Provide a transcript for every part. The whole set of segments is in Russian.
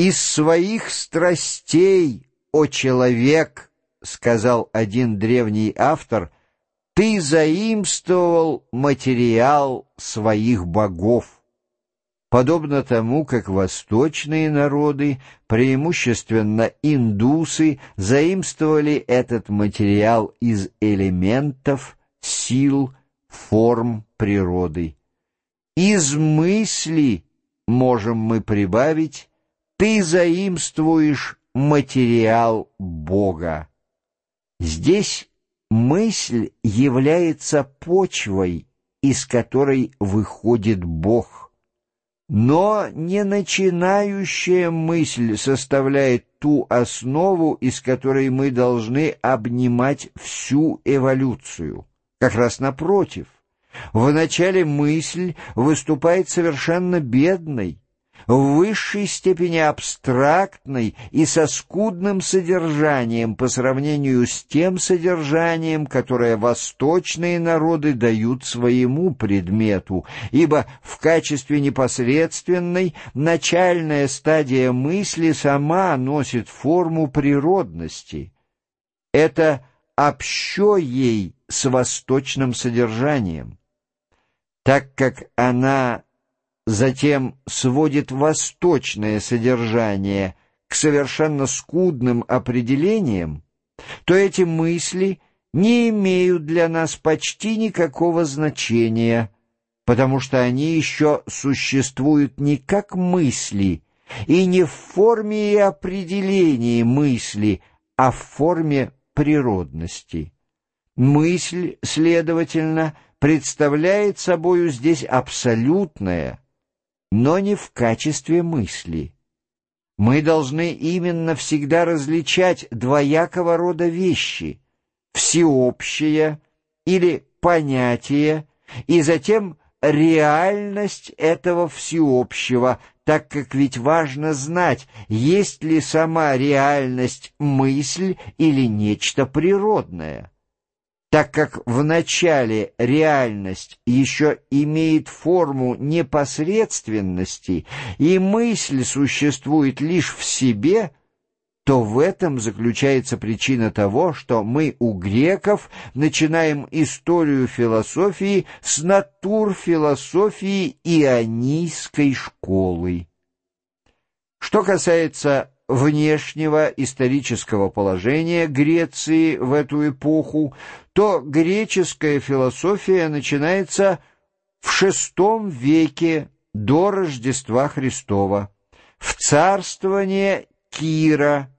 «Из своих страстей, о человек, — сказал один древний автор, — ты заимствовал материал своих богов» подобно тому, как восточные народы, преимущественно индусы, заимствовали этот материал из элементов, сил, форм природы. Из мысли, можем мы прибавить, ты заимствуешь материал Бога. Здесь мысль является почвой, из которой выходит Бог. Но не начинающая мысль составляет ту основу, из которой мы должны обнимать всю эволюцию. Как раз напротив, вначале мысль выступает совершенно бедной, в высшей степени абстрактной и со скудным содержанием по сравнению с тем содержанием, которое восточные народы дают своему предмету, ибо в качестве непосредственной начальная стадия мысли сама носит форму природности. Это общо ей с восточным содержанием. Так как она затем сводит восточное содержание к совершенно скудным определениям, то эти мысли не имеют для нас почти никакого значения, потому что они еще существуют не как мысли и не в форме и определении мысли, а в форме природности. Мысль, следовательно, представляет собою здесь абсолютное, но не в качестве мысли. Мы должны именно всегда различать двоякого рода вещи — всеобщее или понятие, и затем реальность этого всеобщего, так как ведь важно знать, есть ли сама реальность мысль или нечто природное так как в начале реальность еще имеет форму непосредственности и мысль существует лишь в себе, то в этом заключается причина того, что мы у греков начинаем историю философии с натур философии ионийской школы. Что касается внешнего исторического положения Греции в эту эпоху, то греческая философия начинается в VI веке до Рождества Христова, в царствование Кира,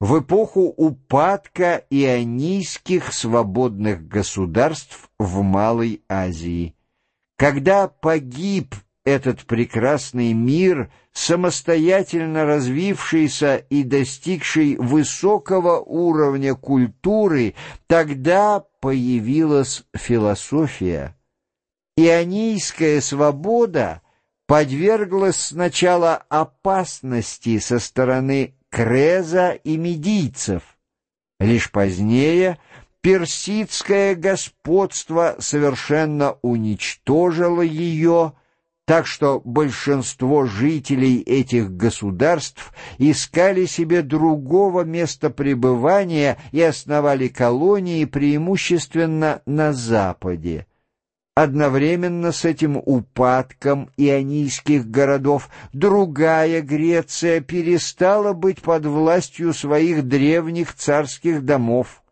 в эпоху упадка ионийских свободных государств в Малой Азии. Когда погиб этот прекрасный мир, самостоятельно развившийся и достигший высокого уровня культуры, тогда появилась философия. Ионийская свобода подверглась сначала опасности со стороны Креза и медийцев. Лишь позднее персидское господство совершенно уничтожило ее, так что большинство жителей этих государств искали себе другого места пребывания и основали колонии преимущественно на Западе. Одновременно с этим упадком ионийских городов другая Греция перестала быть под властью своих древних царских домов.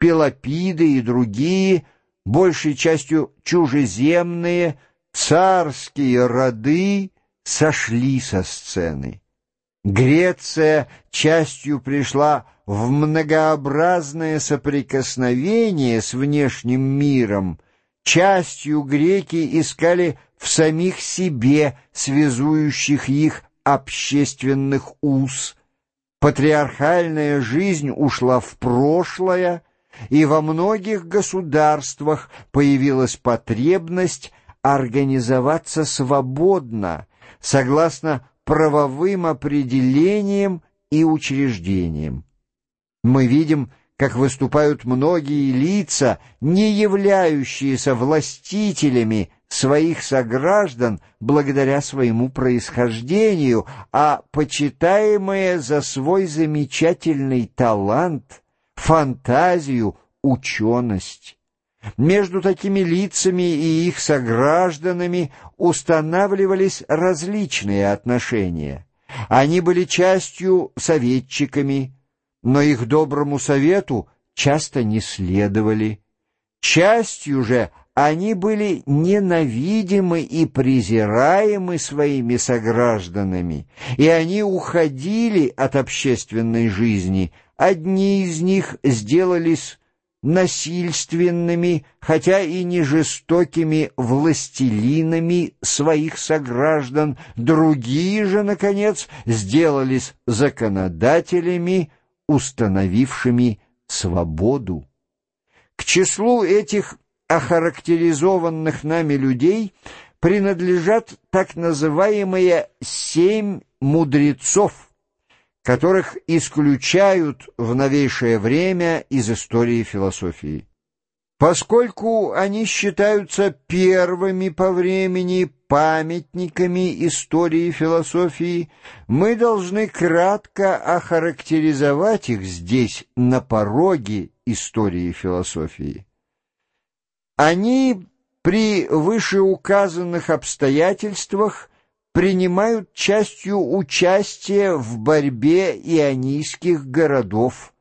Пелопиды и другие, большей частью чужеземные, царские роды сошли со сцены. Греция частью пришла в многообразное соприкосновение с внешним миром, частью греки искали в самих себе связующих их общественных уз. Патриархальная жизнь ушла в прошлое, и во многих государствах появилась потребность организоваться свободно, согласно правовым определениям и учреждениям. Мы видим, как выступают многие лица, не являющиеся властителями своих сограждан благодаря своему происхождению, а почитаемые за свой замечательный талант, фантазию, ученость. Между такими лицами и их согражданами устанавливались различные отношения. Они были частью советчиками, но их доброму совету часто не следовали. Частью же они были ненавидимы и презираемы своими согражданами, и они уходили от общественной жизни. Одни из них сделались насильственными, хотя и не жестокими властелинами своих сограждан, другие же, наконец, сделались законодателями, установившими свободу. К числу этих охарактеризованных нами людей принадлежат так называемые «семь мудрецов», которых исключают в новейшее время из истории философии. Поскольку они считаются первыми по времени памятниками истории философии, мы должны кратко охарактеризовать их здесь, на пороге истории философии. Они при вышеуказанных обстоятельствах принимают частью участия в борьбе ионийских городов,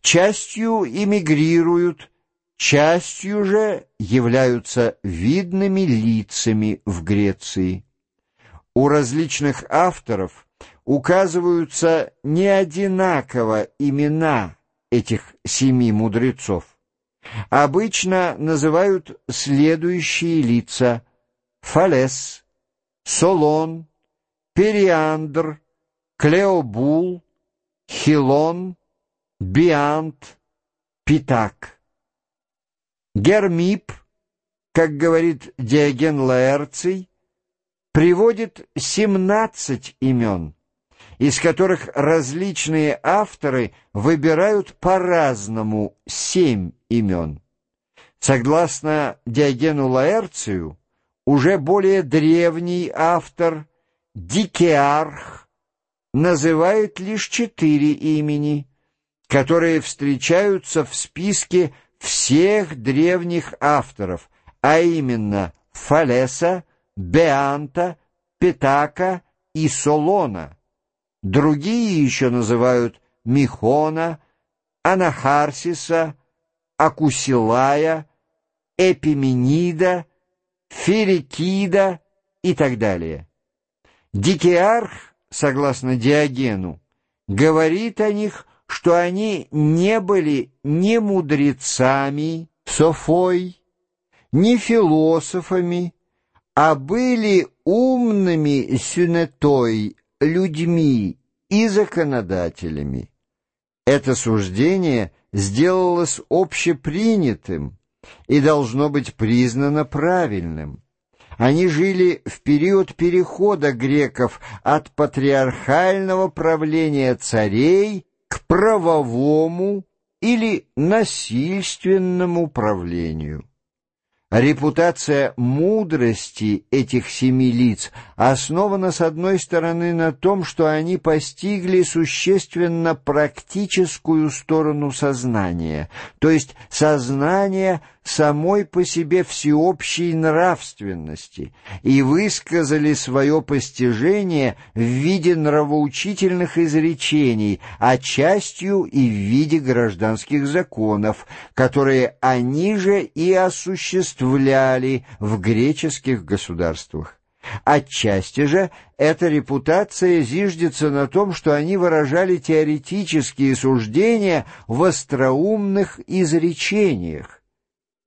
частью эмигрируют, частью же являются видными лицами в Греции. У различных авторов указываются не одинаково имена этих семи мудрецов обычно называют следующие лица Фалес, Солон, Периандр, Клеобул, Хилон, Биант, Питак. Гермип, как говорит Диоген Лаэрций, приводит семнадцать имен из которых различные авторы выбирают по-разному семь имен. Согласно Диогену Лаэрцию, уже более древний автор Дикеарх называет лишь четыре имени, которые встречаются в списке всех древних авторов, а именно Фалеса, Беанта, Петака и Солона. Другие еще называют Михона, Анахарсиса, Акусилая, Эпименида, Ферикида и так далее. Дикиарх, согласно Диогену, говорит о них, что они не были ни мудрецами, софой, ни философами, а были умными сюнетой, людьми и законодателями. Это суждение сделалось общепринятым и должно быть признано правильным. Они жили в период перехода греков от патриархального правления царей к правовому или насильственному правлению. Репутация мудрости этих семи лиц основана, с одной стороны, на том, что они постигли существенно практическую сторону сознания, то есть сознание самой по себе всеобщей нравственности, и высказали свое постижение в виде нравоучительных изречений, а частью и в виде гражданских законов, которые они же и осуществляли в греческих государствах. Отчасти же эта репутация зиждется на том, что они выражали теоретические суждения в остроумных изречениях,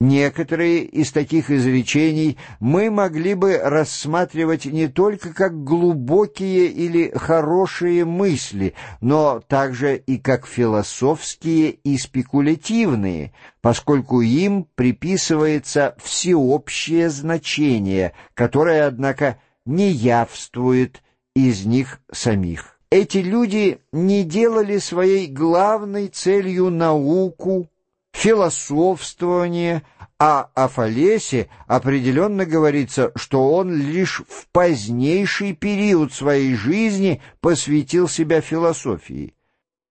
Некоторые из таких изречений мы могли бы рассматривать не только как глубокие или хорошие мысли, но также и как философские и спекулятивные, поскольку им приписывается всеобщее значение, которое, однако, не явствует из них самих. Эти люди не делали своей главной целью науку, философствование, а о Фалесе определенно говорится, что он лишь в позднейший период своей жизни посвятил себя философии.